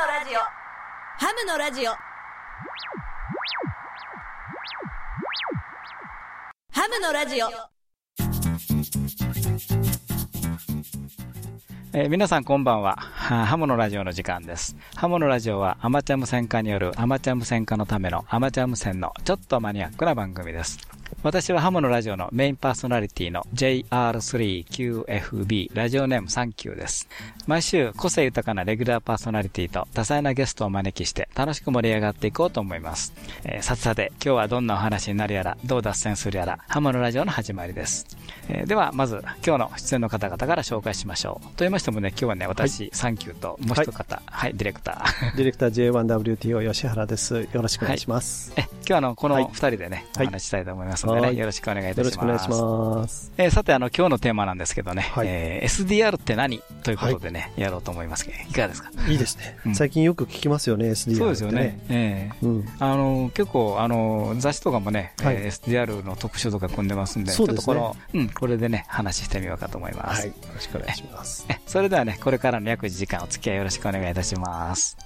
のラジオハムのラジオハムのラジオえー皆さんこんばんは。はハモのラジオの時間です。ハモのラジオはアマチュア無線化によるアマチュア無線化のためのアマチュア無線のちょっとマニアックな番組です。私はハモのラジオのメインパーソナリティの JR3QFB ラジオネームサンキューです。毎週個性豊かなレギュラーパーソナリティと多彩なゲストをお招きして楽しく盛り上がっていこうと思います。えーさてさて今日はどんなお話になるやらどう脱線するやらハモのラジオの始まりです。えーではまず今日の出演の方々から紹介しましょう。と言いましてもね今日はね私、サンキューともう一方、はい、ディレクター。ディレクター J1WTO 吉原です。よろしくお願いします。え今日はあのこはいの二人でね、はいお話ししたいと思いますのでね、はいよろしくお願いいたよろします。しくお願いします。えーさて、あの、今日のテーマなんですけどね、はいえー SDR って何？ということでね、やろうと思いますけど、いかがですか？いいですねうん。最近よく聞きますよね、SDR ってね。そうですよね。。ええうん。あの、結構、あの、雑誌とかもね、はいえー SDR の特集とか組んでますんで、そうですねちょっとこの、うん、これでね、話してみようかと思います。はい。よろしくお願いします。えそれではね、これからの約1時間お付き合いよろしくお願いいたします。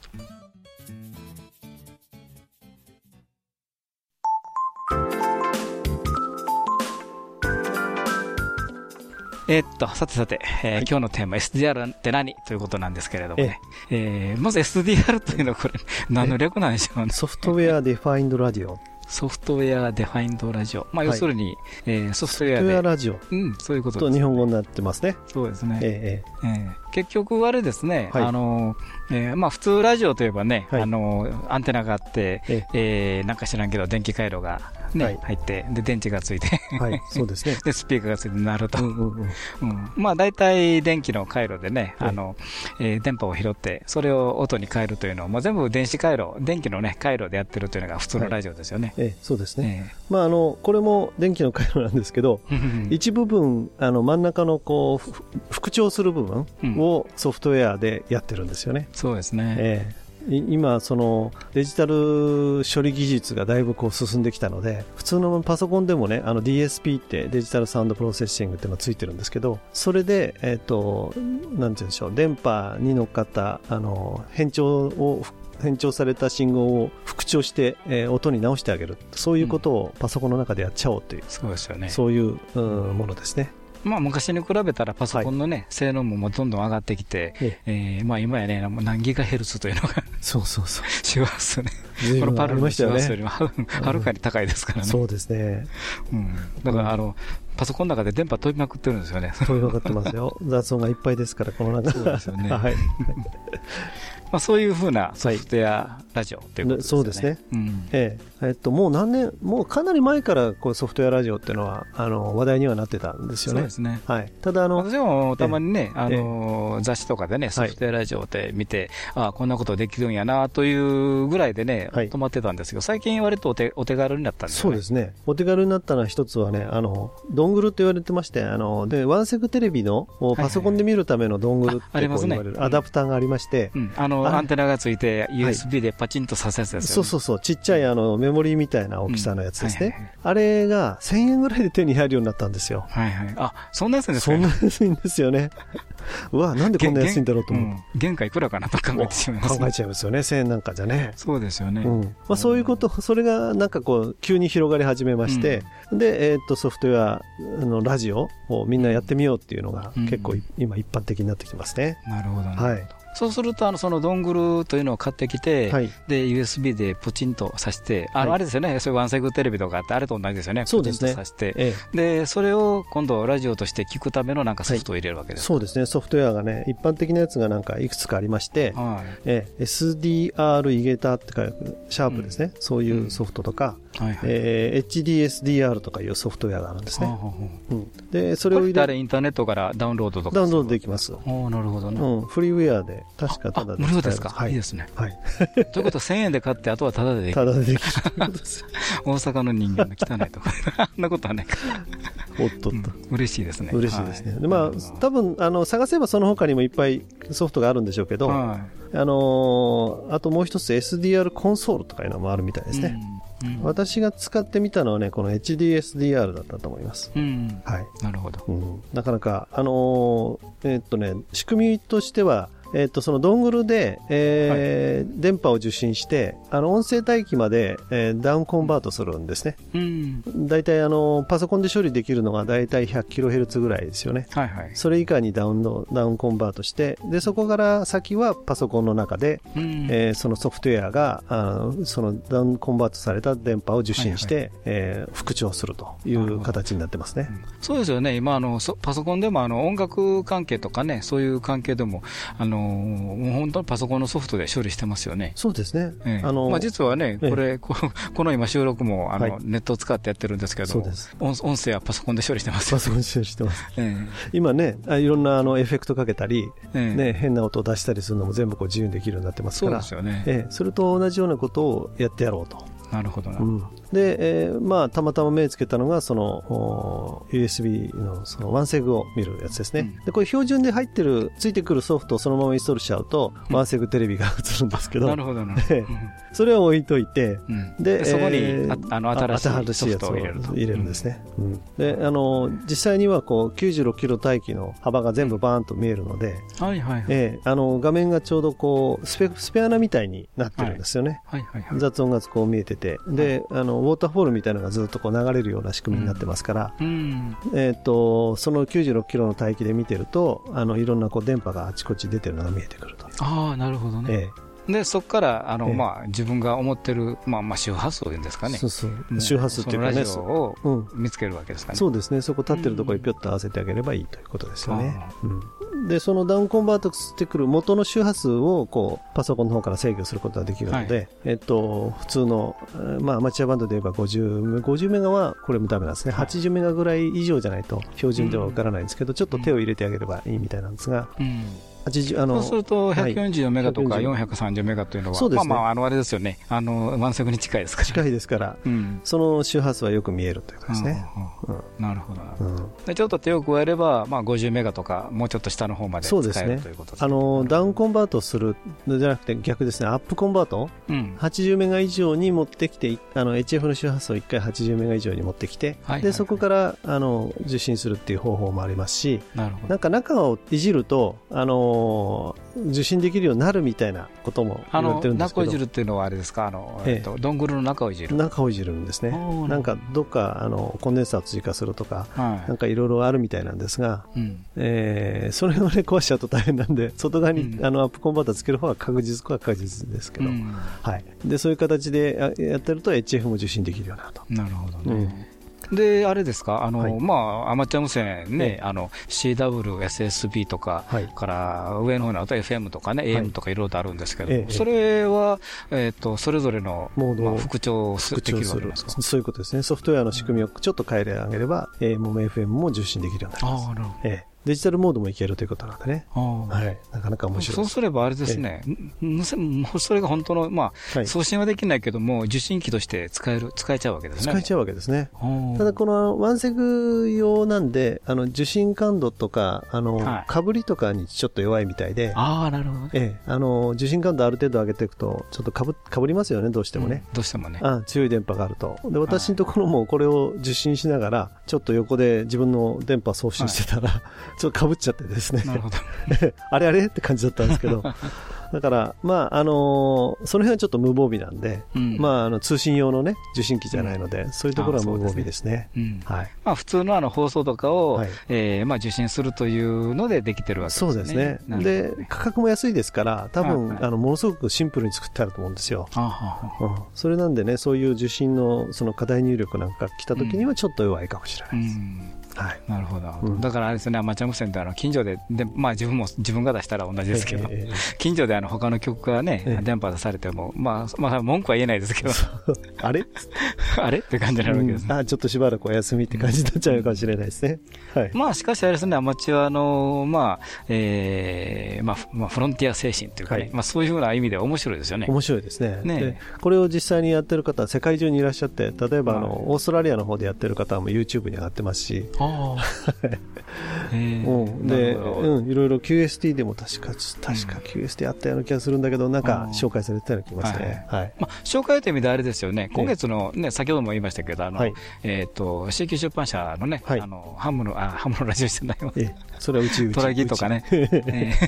えーっと、さてさて、えー今日のテーマ SDR って何？ということなんですけれどもね、えーまず SDR というのはこれ、何の略なんでしょうね。 Software Defined Radio。Software Defined Radio。まあ、はい。要するに、えーソフトウェソフトウェアアで、ラジオ。うん、そういうことです。と日本語になってますね。そうですね。ええええ。結局あれですね、はい。あの、えーまあ普通ラジオといえばね、はい。あの、アンテナがあって、え。えーなんか知らんけど電気回路がね、はい入って、で、電池がついて、えはい。そうですね。で、スピーカーがついて鳴ると。うんうんうん。うんまあ大体電気の回路でね、ええあの、えー電波を拾って、それを音に変えるというのを、もう全部電子回路、電気のね、回路でやってるというのが普通のラジオですよね。ええそうですね。えまあ、あの、これも電気の回路なんですけど、え一部分、あの、真ん中のこう、ふ復調する部分をソフトウェアでやってるんですよね。そうですね。ええい今、そのデジタル処理技術がだいぶこう進んできたので、普通のパソコンでもね、あの DSP ってデジタルサウンドプロセッシングっていうのがついてるんですけど、それで、えっ、と、なんて言うんでしょう、電波に乗っかった、あの、変調を、変調された信号を復調して、えー音に直してあげる。そういうことをパソコンの中でやっちゃおうという、そうですよね。そういう、うんものですね。まあ昔に比べたらパソコンのね、性能もどんどん上がってきて、ええーまあ今やね、もう何ギガヘルツというのがそうそうそう。しますね。このパルルのしますよりもはるかに高いですからね。そうですね。うん。だからあの、パソコンの中で電波飛びまくってるんですよね。飛び分かってますよ。雑音がいっぱいですから、この中そうですよねはい。まあそういうふうなソフトウェアラジオということですよね。そうですね。うん。えええっと、もう何年、もうかなり前からこうソフトウェアラジオっていうのは、あの、話題にはなってたんですよねそうで。すね。はい。ただ、あの、私もたまにね、あの雑誌とかでね、ソフトウェアラジオで見て、ああ、こんなことできるんやなというぐらいでね、はい止まってたんですけど、最近割とお手お手軽になったんでね。そうですね。お手軽になったのは一つはね、あの、ドングルって言われてまして、あの、で、ワンセグテレビのパソコンで見るためのドングルって言われるアダプターがありまして、うん、あの、あアンテナがついて、USB でパチンとさせやつですよね。そうそうそう、ちっちゃいあの、メモリーみたいな大きさのやつですうんはいはいね。あれが1000円ぐらいで手に入るようになったんですよ。はいはい。あ、そんなやつですか？そんな安いんですよね。うわ、なんでこんな安いんだろうと思う。うん原価いくらかなと考えてしまいます、考えちゃいますよね、1000円なんかじゃね。そうですよね。うんまあ、そういうこと、それがなんかこう、急に広がり始めまして、で、えーっと、ソフトウェアのラジオをみんなやってみようっていうのがうん結構い今一般的になってきてますね。なるほどね。はい。そうすると、あの、そのドングルというのを買ってきて、はい。で、USB でポチンと挿して、あの、はいあれですよね、そういうワンセグテレビとかあって、あれと同じですよね。そうですねポチンと挿して。えで、それを今度ラジオとして聞くためのなんかソフトを入れるわけえ、です。そうですね、ソフトウェアがね、一般的なやつがなんかいくつかありまして、はい。ええ、SDR イゲタって書いてシャープですね、そういうソフトとか、はいはい。えー HDSDR とかいうソフトウェアがあるんですね。はあはうん、で、そそれを入れあれインターネットからダウンロードとかダウンロードできます。おおなるほどね。うん、フリーウェアで、確かただあ、で無料ですか、はいい。いですね。はい。ということは1000円で買って、あとはタダでできる。ただでできる。大阪の人間の汚いところ。あんなことはないか。おっとっと。うん嬉しいですね。嬉しいですね。はいでまあ、多分、あの、探せばその他にもいっぱいソフトがあるんでしょうけど、はあのーあともう一つ SDR コンソールとかいうのもあるみたいい。ですね。うん。私が使ってみたのはね、この HDSDR だったと思います。うん。はい。なるほど。うん、なかなか、あのーえーっとね、仕組みとしては、えっ、と、そのドングルで、えー電波を受信して、あの、音声帯域まで、えーダウンコンバートするんですね。うん。大体、あの、パソコンで処理できるのが大体 100kHz ぐらいですよね。はいはい。それ以下にダウンロダウンコンバートして、で、そこから先はパソコンの中で、うんえーそのソフトウェアが、あのそのダウンコンバートされた電波を受信して、えー復調するという形になってますね。そうですよね、今あの、そパソコンでもあの音楽関係とかね、そういう関係でも、あのもう本当にパソコンのソフトで処理してますよね。そうですね。ええあの、まあ、実はね、ええこれ、ここの今、収録もあの、はいネットを使ってやってるんですけど音、音声はパソコンで処理してますよパソコン使用してます。え今ね、あいろんなあのエフェクトかけたり、えええね、変な音を出したりするのも全部こう自由にできるようになってますそうから、ですよね。ええそれと同じようなことをやってやろうと。なるほどな。うんで、えーまあ、たまたま目つけたのが、その、お USB のそのワンセグを見るやつですね。うんで、これ標準で入ってる、ついてくるソフトをそのままインストールしちゃうと、うんワンセグテレビが映るんですけど、なるほどなそれを置いといて、うんで、でそこに、えーああの新しい新ソフトを入れると。入れるんですね。うんで、あの、実際にはこう、96キロ帯域の幅が全部バーンと見えるので、うん。はいはいはい。ええあの、画面がちょうどこう、スペ、スペアナみたいになってるんですよね。はいはいはい。雑音がこう見えてて、で、あの、ウォーターフォールみたいなのがずっとこう流れるような仕組みになってますから、うん。えっ、と、その96キロの帯域で見てると、あの、いろんなこう電波があちこち出てるのが見えてくると。ああ、なるほどね。えで、そこから、あの、ええまあ、自分が思ってる、まあ、まあ、周波数を言うんですかね。えそうそうも。周波数っていうかね、ラジオをうん。見つけるわけですかね。そうですね。そこ立ってるところにピョッと合わせてあげればいいということですよねあ。うん。で、そのダウンコンバートしてくる元の周波数を、こう、パソコンの方から制御することができるので、えっと、普通の、えーまあ、アマチュアバンドで言えば50、50メガはこれもダメなんですね。はい80メガぐらい以上じゃないと標準ではわからないんですけど、ちょっと手を入れてあげればいいみたいなんですが、うん。80、あその、うすると、はい144メガとか140 430メガというのは、ねまあまあ、あの、あれですよね。あの、ワンセグに近いですから。近いですから、うん。その周波数はよく見えるということですね。なるほどな。うんでちょっと手を加えれば、まあ、50メガとか、もうちょっと下の方まで使えそうですねるということですあの、ダウンコンバートするのじゃなくて逆ですね、アップコンバート？うん。80メガ以上に持ってきて、あの HF の周波数を1回80メガ以上に持ってきて、でそこからあの受信するっていう方法もありますし、なるほど。なんか中をいじると、あのー受信できるようになるみたいなことも言われてるんですけど中をいじるっていうのはあれですか？あの、えええっと、ドングルの中をいじる。中をいじるんですね。なんかどっかあのコンデンサーを追加するとか、はい。なんかいろいろあるみたいなんですが、うん。えーそれをね、壊しちゃうと大変なんで、外側に、うんあのアップコンバーターつける方が確実は確実ですけど、うんはい。で、そういう形であやってると HF も受信できるようになると。なるほどね。で、あれですか、あの、はいまあ、アマチュア無線ね、ええあの、CW、SSB とか、はいから、上の方になると FM とかね、はい AM とかいろいろとあるんですけど、ええそれは、えっ、と、それぞれの、モードをまあ、復調すできるわけですか？そういうことですね。ソフトウェアの仕組みをちょっと変えてあげれば、AM も FM も受信できるようになります。ああ、なるほど。ええデジタルモードもいけるということなんでね。はい。なかなか面白い。そうすればあれですね、無線もうそれが本当の、まあ、はい送信はできないけども、受信機として使える、使えちゃうわけですね。使えちゃうわけですね。ゃただこのワンセグ用なんで、あの受信感度とか、あの、はいかぶりとかにちょっと弱いみたいで、ああ、なるほどね。ええ、あの、受信感度ある程度上げていくと、ちょっとかぶ、かぶりますよね、どうしてもね。うんどうしてもね。あ強い電波があると。で、私のところもこれを受信しながら、ちょっと横で自分の電波送信してたら、ちょっとかぶっちゃってですね。あれあれって感じだったんですけど。だから、まあ、あのその辺はちょっと無防備なんで、うんまあ、あの、通信用のね、受信機じゃないので、そういうところは無防備ですね。うんはい。まあ、普通のあの放送とかを、はいえーまあ、受信するというのでできてるわけですね。そうですね。で、価格も安いですから、多分、はいはいあの、ものすごくシンプルに作ってあると思うんですよ。うん、それなんでね、そういう受信のその課題入力なんか来た時にはちょっと弱いかもしれなういです。んはい。なるほど、うん。だからあれですね、アマチュア無線ってあの近所でで、まあ、自分も自分が出したら同じですけど、ええええ近所であの他の曲がね、ええ。電波出されても、まあ、まあ、文句は言えないですけど、あれ？あれ？って感じになるわけですね。うん。あ、ちょっとしばらくお休みって感じになっちゃうかもしれないですね。はい。まあ、しかしあれですね、アマチュアの、まあ、えーまあ、フまあ、フロンティア精神というかね、はい。まあ、そういうふうな意味では面白いですよね。面白いですね。ね。でこれを実際にやってる方は世界中にいらっしゃって例えばあの、はい。オーストラリアの方でやってる方も YouTube に上がってますし、あああ。へうん、えで、うん、いろいろ QST でも確か、確か QST あったような気がするんだけど、なんか紹介されてたような気がしますね。はい。まあ、紹介という意味であれですよね、今月のね、先ほども言いましたけど、あの、はいえっ、と、新規出版社のね、はいあの、ハムの、あ、ハムのラジオしてないわ。ええ、それはうちうち。トラギとかね。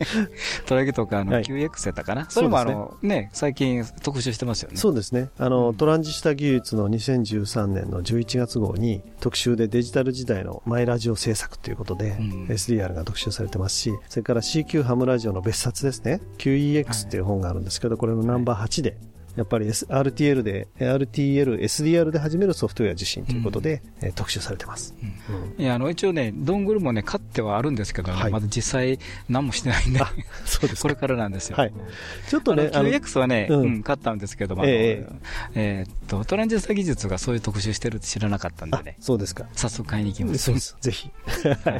トラギとか、あの、はい QX やったかな。それもあの、ね、最近特集してますよね。そうですね。あの、トランジスタ技術の2013年の11月号に特集でデジタル時代のマイラジオ制作ということで、うん SDR が特集されてますし、それから CQ ハムラジオの別冊ですね。QEX っていう本があるんですけど、これのナンバー8で、やっぱり RTL で、RTL、SDR で始めるソフトウェア受信ということで、えー特集されてます。うんいや、あの、一応ね、ドングルもね、買ってはあるんですけどね、はいまだ実際何もしてないんで、そうですかこれからなんですよ。はいちょっとね、QX はね、ううんん、買ったんですけども、あのええーっと、トランジスタ技術がそういう特集してるって知らなかったんであね、そうですか。早速買いに行きます。そうです。ぜひ。は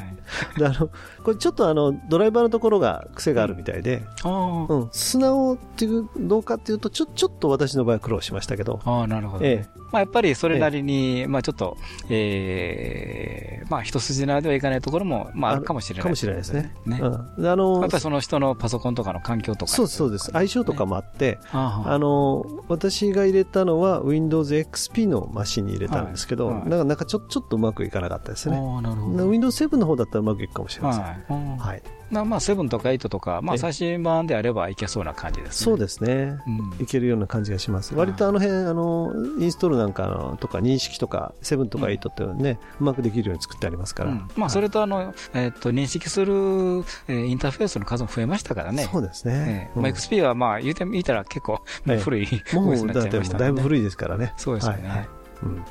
いであの、これちょっとあの、ドライバーのところが癖があるみたいで、あーうん、素直っていう、どうかっていうと、ちょ、ちょっと私の場合は苦労しましたけど、あー、なるほど。ええまあ、やっぱりそれなりに、まあちょっと、ええまあ一筋縄ではいかないところも、まああるかもしれない。かもしれないですね。ね。うん、であのやっぱりその人のパソコンとかの環境とか。そうです、そうです。相性とかもあって、あの、私が入れたのは Windows XP のマシンに入れたんですけど、はいはいなんかなんかちょちょっとうまくいかなかったですね。なるほど。Windows 7の方だったらうまくいくかもしれません。はい。うんはい。まあまあ、7とか8とか、まええあ最新版であればいけそうな感じですね。そうですね。うんいけるような感じがします。はい割とあの辺、あの、インストールなんかのとか認識とか、7とか8ってね、うまくできるように作ってありますから。うんまあ、それれとあの、えっと、認識する、えーインターフェースの数も増えましたからね。そうですねえ。えまあ、うん XP はまあ、言うてみたら結構、ええ古い、もう、だってだいぶ古いですからね。そうですよね。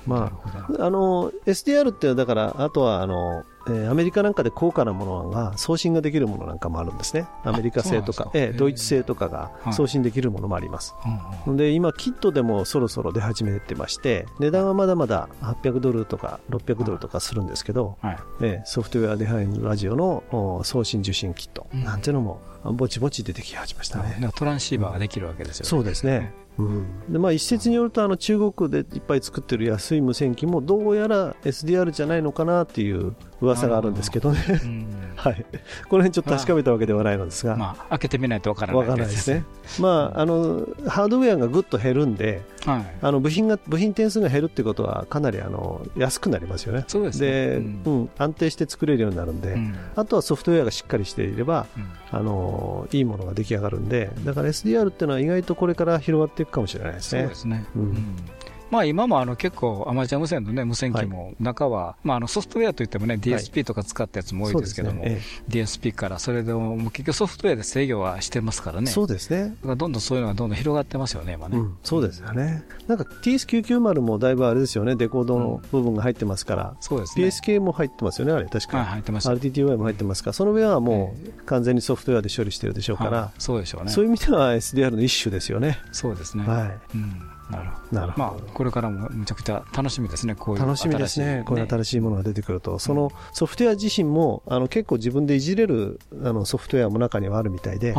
まあ、あの、SDR ってだから、あとは、あの、えーアメリカなんかで高価なものが送信ができるものなんかもあるんですね。アメリカ製とか、かええドイツ製とかがはい送信できるものもあります。うんうんで、今、キットでもそろそろ出始めてまして、値段はまだまだ800ドルとか600ドルとかするんですけど、はい。ええソフトウェアデファインラジオのお送信受信キットうんなんていうのもぼちぼち出てき始めましたね。だからトランシーバーができるわけですよね。そうですね。うん、でまあ一説によるとあの中国でいっぱい作ってる安い無線機もどうやら SDR じゃないのかなっていう噂があるんですけどね。うんはい。この辺ちょっと確かめたわけではないのですが。まあ、開けてみないとわからわないですね。まあ、あの、ハードウェアがぐっと減るんで、はい。あの部品が、部品点数が減るってことはかなりあの、安くなりますよね。そうですね。で、ううんん、安定して作れるようになるんで、うんあとはソフトウェアがしっかりしていれば、うんあのいいものが出来上がるんで、だから SDR っていうのは意外とこれから広がっていくかもしれないですね。そうですね。うんうんまあ今もあの結構アマチュア無線のね、無線機も中は、まああのソフトウェアといってもね、DSP とか使ったやつも多いですけども、DSP からそれでも結局ソフトウェアで制御はしてますからね。ええそうですね。どんどんそういうのがどんどん広がってますよね、今ね。うん、そうですよね。なんか TS990 もだいぶあれですよね、デコードの部分が入ってますから、そうですね。PSK も入ってますよね、あれ、確かはい、に。入ってます。RTTY も入ってますから、その上はもう完全にソフトウェアで処理してるでしょうから、はいそうでしょうね。そういう意味では SDR の一種ですよね。そうですね。はうん。なるほど。なるほどまあ、これからもむちゃくちゃ楽しみですね、こうい。いう楽しみですね。こういう新しいものが出てくると。そのソフトウェア自身も、あの、結構自分でいじれる、あの、ソフトウェアも中にはあるみたいで、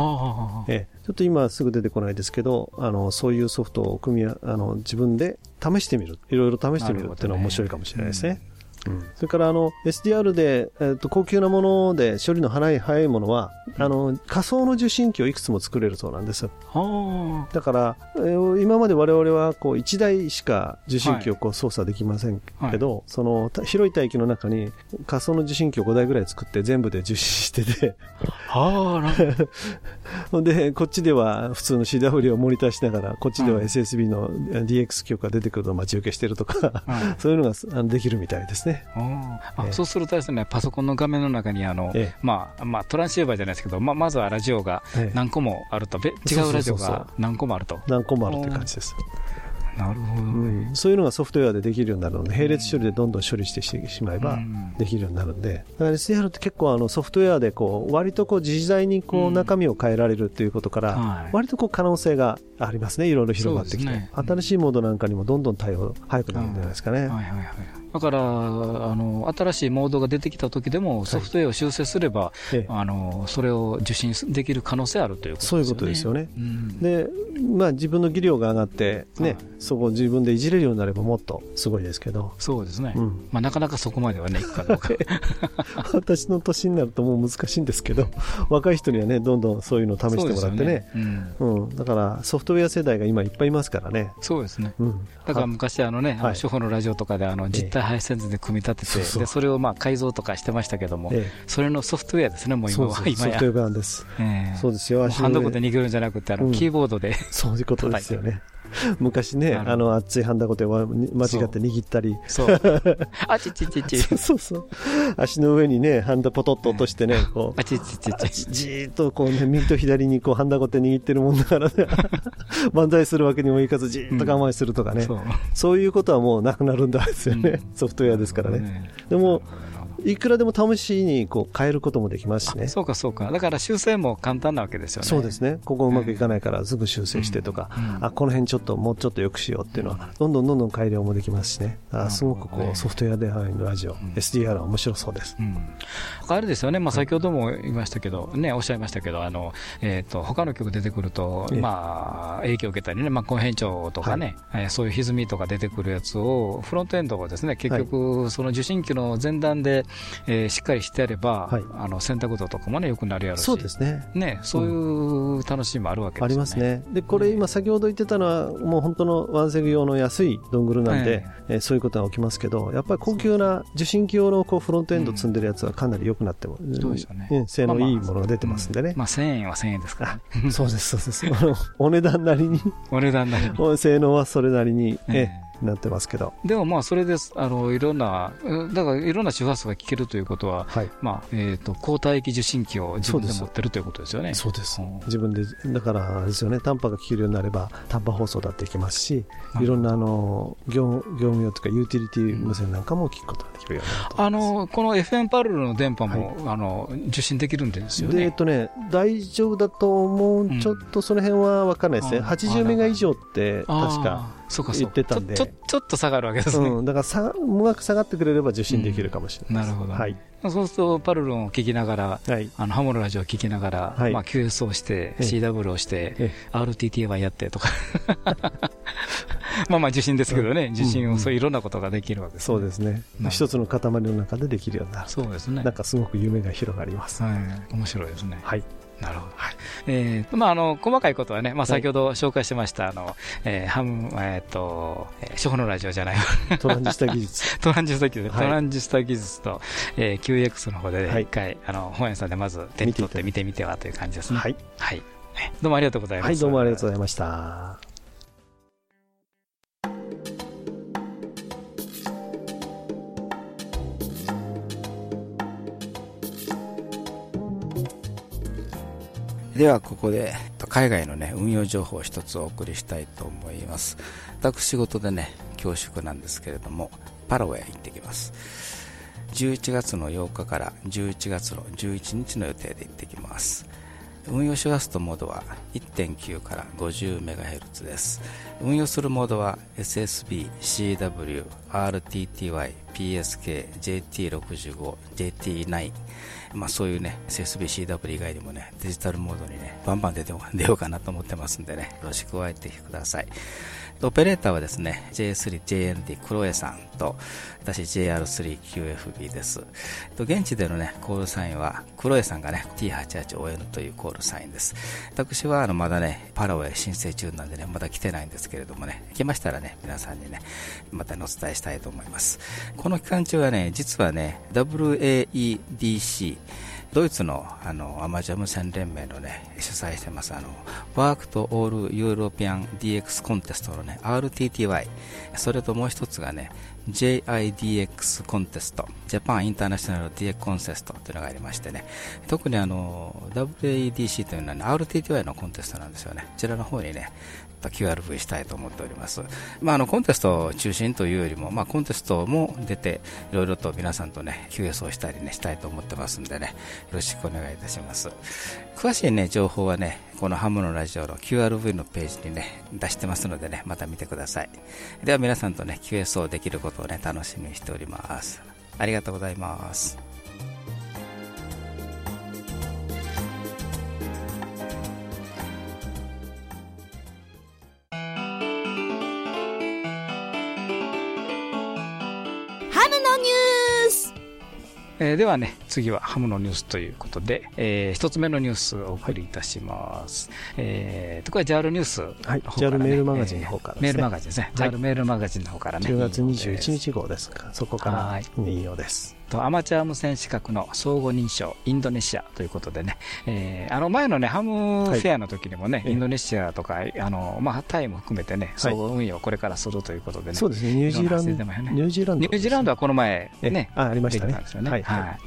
ええ、ちょっと今すぐ出てこないですけど、あの、そういうソフトを組みあ、あの、自分で試してみる。いろいろ試してみるっていうのは面白いかもしれないですね。うん。それからあの SDR で、えっと高級なもので処理の早い早いものはあの仮想の受信機をいくつも作れるそうなんです。あ。だから、えー今まで我々はこう1台しか受信機をこう操作できませんけど、そのた広い帯域の中に仮想の受信機を5台ぐらい作って全部で受信してて。あ。ああ、なるほど。ほ んでこっちでは普通の CW をモニターしながらこっちでははい。SSB の DX 曲が出てくるのを待ち受けしてるとかはい。そういうのができるみたいですね。ああええ。そうするとですね、パソコンの画面の中にあの、ええ。まあ、まあ、トランシーバーじゃないですけど、ままずはラジオがええ。何個もあると、べ違うラジオが何個もあると。何個もあるという感じです。なるほど。うん。そういうのがソフトウェアでできるようになるので、並列処理でどんどん処理してしまえばうん。できるようになるんで、だから SDR って結構あのソフトウェアでこう割とこう自在にこううん。中身を変えられるということから、はい。割とこう可能性がありますね、いろいろ広がってきて、新しいモードなんかにもどんどん対応早くなるんじゃないですかね。はいはいはい。だからあの、新しいモードが出てきた時でも、ソフトウェアを修正すれば、はい、あのそれを受信できる可能性あるということですよね。そういうことですよね。うん、で、まあ、自分の技量が上がって、ね、はい、そこを自分でいじれるようになればもっとすごいですけど。そうですね。うん、まあ、なかなかそこまではね、いくかどうか。私の年になるともう難しいんですけど、若い人にはね、どんどんそういうのを試してもらってね。ねうん、うん、だからソフトウェア世代が今いっぱいいますからね。そうですね。うん、だから昔あのね、はい、初歩のラジオとかであの実体配線図で組み立てて、ええ、そでそれをまあ改造とかしてましたけども、え、それのソフトウェアですね、もう今は。今やソフトウェア版です。そうですよ。ハンドコで握るんじゃなくて、あの、キーボードで。そういうことですよね。昔ね、あの熱いハンダゴテ間違って握ったり、そう。あちちちち。そうそう。足の上にね、ハンダポトッと落としてね、こう。あちちちち。じーっとこうね、右と左にこうハンダゴテ握ってるもんだからね、万歳するわけにもいかず、じーっと我慢するとかね、そういうことはもうなくなるんですよね、ソフトウェアですからね。でも、いくらでも試しにこう変えることもできますしね。そうかそうか。だから修正も簡単なわけですよね。そうですね。ここうまくいかないからすぐ修正してとか、うん、あ、この辺ちょっともうちょっと良くしようっていうのは、どんどんどんどん改良もできますしね。あすごくこうソフトウェアデザインのラジオ、うん、SDR は面白そうです。うん、あれですよね、まあ先ほども言いましたけど、ね、おっしゃいましたけど、あの、えっ、ー、と、他の曲出てくると、まあ、影響を受けたりね、まあ、変調とかね、はい、そういう歪みとか出てくるやつを、フロントエンドをですね、結局、その受信機の前段で、えー、しっかりしてやれば、はい、あの洗濯度とかもね、よくなるやろし、そうですね。ねそういう楽しみもあるわけですね、ありますね。で、これ、今、先ほど言ってたのは、もう本当のワンセグ用の安いドングルなんで、えー、そういうことが起きますけど、やっぱり高級な受信機用のこうフロントエンド積んでるやつはかなり良くなっても、そうですよね、性能いいものが出てますんでね。まあ、1000円は1000円ですから、そうです、そうです。お値段なりに。お値段なりに。性能はそれなりに、えーなってますけど。でもまあそれであのいろんなだからいろんな周波数が聞けるということは、はい。まあえーと、受信機を自分で持ってるということですよね。そうです、うん、自分でだからですよね。短波が聞けるようになれば短波放送だっていけますしい。ろんなあの業業務用とかユーティリティ無線なんかも聞くことができるようになるあのこの FM パルルの電波も、はい、あの受信できるんですよね。えっとね大丈夫だと思う、ちょっとその辺は分からないですね、80メガ以上って確かそうかそう言ってたんで。ちょちょっと下がるわけですね、うん、だからさうまく下がってくれれば受信できるかもしれない、うん、なるほど、はい、そうするとパルルンを聞きながら、はい、あのハモのラジオを聞きながら、はい。まあ、QS をして CW をして RTTY やってとか。まあまあ受信ですけどね、受信をそういろんなことができるわけです、ね、そうですね。一つの塊の中でできるようになる。そうですね。なんかすごく夢が広がります、はい、面白いですね。はいなるほど。はい。えー、まあ、あの、細かいことはね、まあ、先ほど紹介しました、あの、えー、ハム、えっ、ー、と、えー、初歩のラジオじゃない トランジスタ技術。トランジスタ技術、トランジスタ技術と、えー、QX の方で、ね、一回、あの、本屋さんでまず手に取って見てみてはという感じですね。はい。はい。どうもありがとうございます。はい、どうもありがとうございました。ではここで海外のね運用情報を一つお送りしたいと思います。私仕事でね恐縮なんですけれどもパラオへ行ってきます。11月の8日から11月の11日の予定で行ってきます。運用し出すとモードは1.9から 50MHz です。運用するモードは SSB、CW、RTTY、PSK、JT65、JT9 まあ、そういうね SSBCW 以外にもねデジタルモードにねバンバン出て出ようかなと思ってますんでねよろしくお会いてください。オペレーターはですね J3JND クロエさんと私 JR3QFB です。現地でのねコールサインはクロエさんがね T88ON というコールサインです。私はあのまだねパラオへ申請中なんでねまだ来てないんですけれどもね来ましたらね皆さんにねまたお伝えしたいと思います。この期間中はね実はね WAEDC ドイツのあのアマチュア無線連盟のね主催してますあのワークとオールユーロピアン DX コンテストのね RTTY それともう一つがね JIDX コンテスト。ジャパンインターナショナル DX コンテストというのがありましてね。特にあの WADC というのは、ね、RTTY のコンテストなんですよねこちらの方にね。QRV したいと思っております。まあ、あのコンテスト中心というよりも、まあ、コンテストも出て、いろいろと皆さんとね、QS をしたりね、したいと思ってますんでね、よろしくお願いいたします。詳しいね、情報はね、このハムのラジオの QRV のページにね、出してますのでね、また見てください。では皆さんとね、QS をできることをね、楽しみにしております。ありがとうございます。えー、ではね、次はハムのニュースということで、えー、一つ目のニュースをお送りいたします。はい、えー、と、これ JAL ニュース、ね、はい、JAL メールマガジンの方からですね。メールマガジンですね。JAL メールマガジンの方からね。10月21日号ですか。そこから引用です。とアマチュア無線資格の相互認証、インドネシアということでね、えー、あの前のね、ハムフェアの時にもね、はい、インドネシアとか、あのまあ、タイも含めてね、相互運用をこれからするということでね、そうですね、ニュージーランド、ニュージーランド、ニュージーランドはこの前ね、あありましたね。はい、は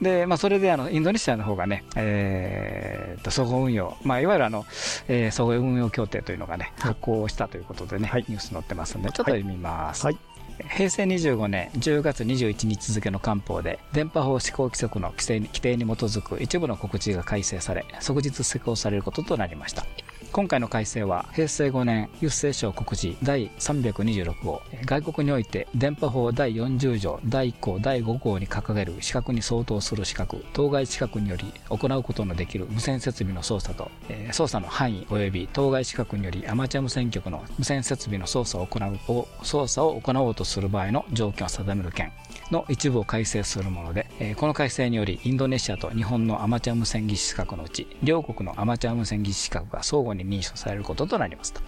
い。で、まあ、それであのインドネシアの方がね、えー、と総合運用、まあ、いわゆるあの、えー、総合運用協定というのがね、発行したということでね、はい、ニュース載ってますんで、ちょっと読みます。はい平成25年10月21日付の官報で電波法施行規則の規定に規定に基づく一部の告知が改正され即日施行されることとなりました。今回の改正は平成5年郵政省告示第326号外国において電波法第40条第1項第5項に掲げる資格に相当する資格当該資格により行うことのできる無線設備の操作と、操作の範囲及び当該資格によりアマチュア無線局の無線設備の操作を行う操作を行おうとする場合の条件を定める件の一部を改正するもので、この改正によりインドネシアと日本のアマチュア無線技師資格のうち両国のアマチュア無線技師資格が相互に認証されることとなりますと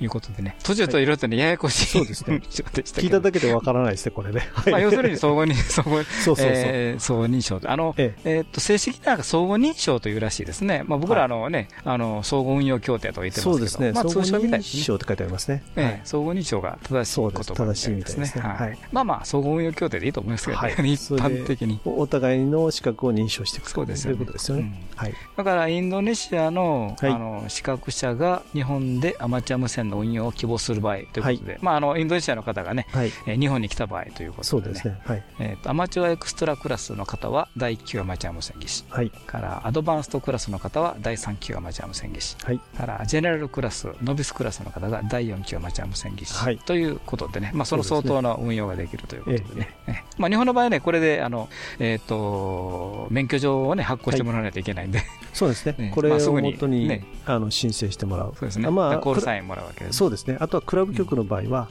いうことでね。途中といろいろとねややこしい、そうですね。聞いただけでわからないですねこれね、まあ、要するに 相互に相互そう相互認証あの、ええ。えー、っと正式な相互認証というらしいですね、まあ、僕らあのね、はい、あの相互運用協定と言ってますけど。そうですね、まあ、通称みたい認証って書いてありますね、えー、相互認証が正しい言葉正しいみたいですね、はい、まあまあ相互運用協定でいいと思いますけど、ね、はい。一般的に。お互いの資格を認証していくそうですよ、ね、ということですよね。だから、インドネシアの,、あの資格者が日本でアマチュア無線の運用を希望する場合ということで、まあ、あのインドネシアの方がね、はい。え日本に来た場合ということで、ね、そうですね、はい。えーと、アマチュアエクストラクラスの方は第1級アマチュア無線技師、はい、からアドバンストクラスの方は第3級アマチュア無線技師、はい、からジェネラルクラス、ノビスクラスの方が第4級アマチュア無線技師、はい、ということでね、まあ、その相当の運用ができるということでね、ええ。まあ、日本の場合はね、これであの、えーと、免許状を、ね、発行してもらわないといけないんで、はい、そうですね、ね これを本当に、ね、あの申請してもらう、そうですね、まあ、コールサインもらうわけです。そうですね、あとはクラブ局の場合は、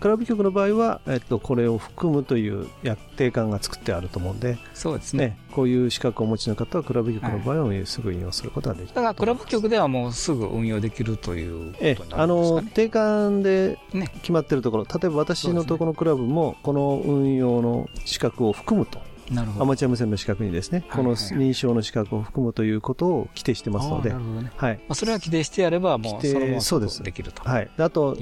クラブ局の場合は、えっと、これを含むというや定款が作ってあると思うんで、そうですね。こういう資格をお持ちの方は、クラブ局の場合はすぐ運用することができる、だからクラブ局ではもうすぐ運用できるということになるんですか、ね、あの定款で決まってるところ、例えば私のところのクラブも、この運用の資格を含むと。アマチュア無線の資格にですね、この認証の資格を含むということを規定してますので、はい。まあ、それは規定してやれば、もうそのままできると。はい。あと、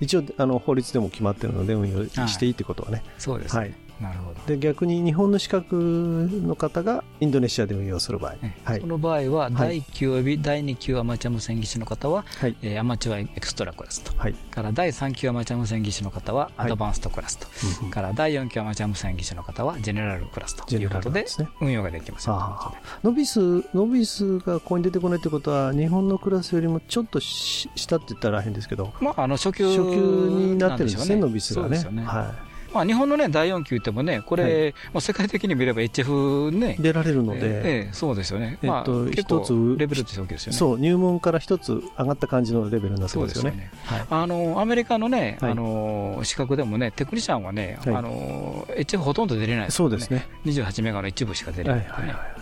一応、あの、法律でも決まっているので、運用していいということはね。そうです。はい。なるほど。で逆に日本の資格の方がインドネシアで運用する場合、はい、その場合は第1級及び第2級アマチュア無線技師の方は、はい。えー、アマチュアエクストラクラスと、はい、から第3級アマチュア無線技師の方はアドバンストクラスと、はい、から第4級アマチュア無線技師の方はジェネラルクラスということで運用ができますノビスノビスがここに出てこないということは日本のクラスよりもちょっと下って言ったら変ですけど、まあ、あの初級初級になってるんですね、ノビスがね。ね。はいまあ、日本の、ね、第4級ってもね、これ、はい、まあ、世界的に見れば HF ね、出られるので、えー、そうですよね、えっと、一、つレベルってわけですよね。そう、入門から一つ上がった感じのレベルになってますよね。はい、あのアメリカのね、あの資格でもね、テクニシャンはね、あの HF ほとんど出れない。そうですね。28メガの一部しか出れない、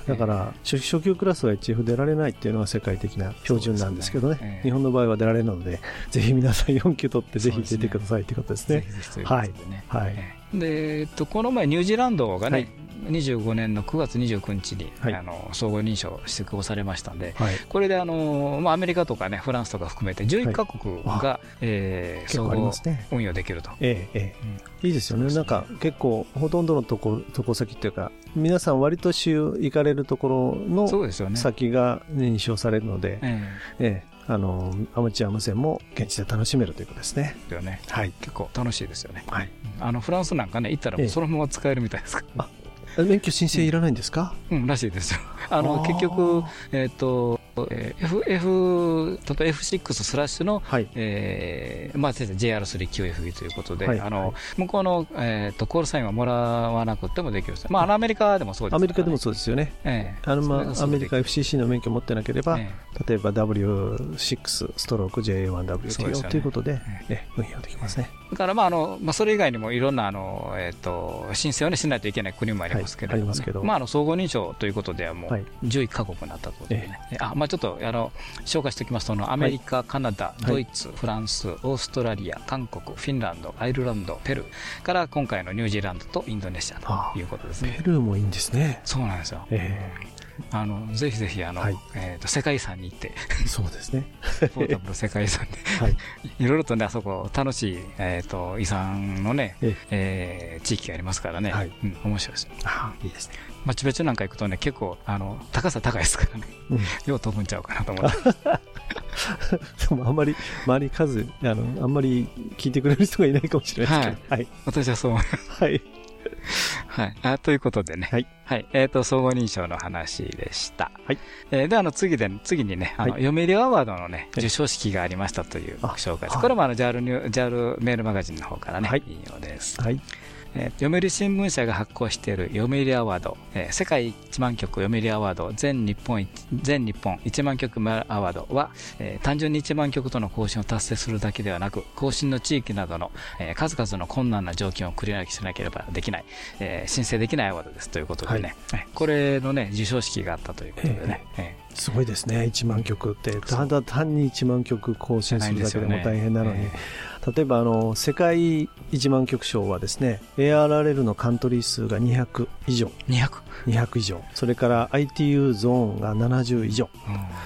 だから初、初級クラスは HF 出られないっていうのは世界的な標準なんですけどね、日本の場合は出られるので、ぜひ皆さん4級取って、ぜひ出てくださいということですね。はい。はい。で、えっと、この前、ニュージーランドがね、はい、25年の9月29日に、はい、あの総合認証施行されましたんで、はい、これであの、まあ、アメリカとか、ね、フランスとか含めて11か国が、はいえー、総合運用できると、ええええ、いいですよね、なんか結構、ほとんどのとこ渡航先っていうか、皆さん、割と週行かれるところの先が認証されるので、え。ええあのアマチュア無線も現地で楽しめるということですね。よね。はい。結構楽しいですよね。はい。あのフランスなんかね行ったらそのまま使えるみたいですか？ら。免許申請いらないんですか、うん、らしいですよ。あの結局、えっ、ー、とえー F、F、例えば F6 スラッシュの、はい。えーまあ、先生 JR3QFE ということで、はい。あの向こうの、えー、とコールサインはもらわなくてもできるんですまあ、あのアメリカでもそうですね。アメリカでもそうですよね。ええ。あの、まあ、アメリカえ FCC の免許を持ってなければ、え例えば W6 ストロークそうです JA1WTO よね。ということで、えね、運用できますね。だから、まああのまあ、それ以外にもいろんなあの、えー、と申請を、ね、しないといけない国もありますけれども、はいありますけど。まあ、あの総合認証ということではもうはい。11カ国になったということでね、あまあ、ちょっとあの紹介しておきますとアメリカ、カナダ、いドイツ、フランス、オーストラリア、韓国、フィンランド、アイルランド、ペルーから今回のニュージーランドとインドネシアということですね。ペルーもいいんですね。そうなんですよ。えあのぜひぜひあの、はいえー、と世界遺産に行って、えそうですね。ポータブル世界遺産で、はい。いろいろとね、あそこ、楽しい、えー、と遺産のね、ええー地域がありますからね、はいうん、面白いですよ。あいいですね。マチュピチュなんか行くとね、結構、あの高さ高いですからね、うんよう飛ぶんちゃうかなと思って。でもあんまり、周り数、あの、あんまり聞いてくれる人がいないかもしれないですけど。はい。私はそう思います。はい。はい。あということでね。はい。はい。えっ、と、総合認証の話でした。はい。えーで、あの、次で、次にね、あの、はい読売アワードのね、はい授賞式がありましたというあ紹介です。はいこれもあの、JAL ニュー、JAL メールマガジンの方からね、はい引用です。はい。えー読売新聞社が発行している読売アワード、えー世界1万曲読売アワード全日本一全日本1万曲アワードは、えー単純に1万曲との更新を達成するだけではなく更新の地域などの、えー数々の困難な条件をクリアしなければできない、えー申請できないアワードですということでね、はいこれのね授賞式があったということでね、えすごいですね。1万曲って。ただ単に1万曲更新するだけでも大変なのに。え例えばあの世界1万曲賞はですね ARRL のカントリー数が200以上。ー200、200以上。それから ITU ゾーンが70以上。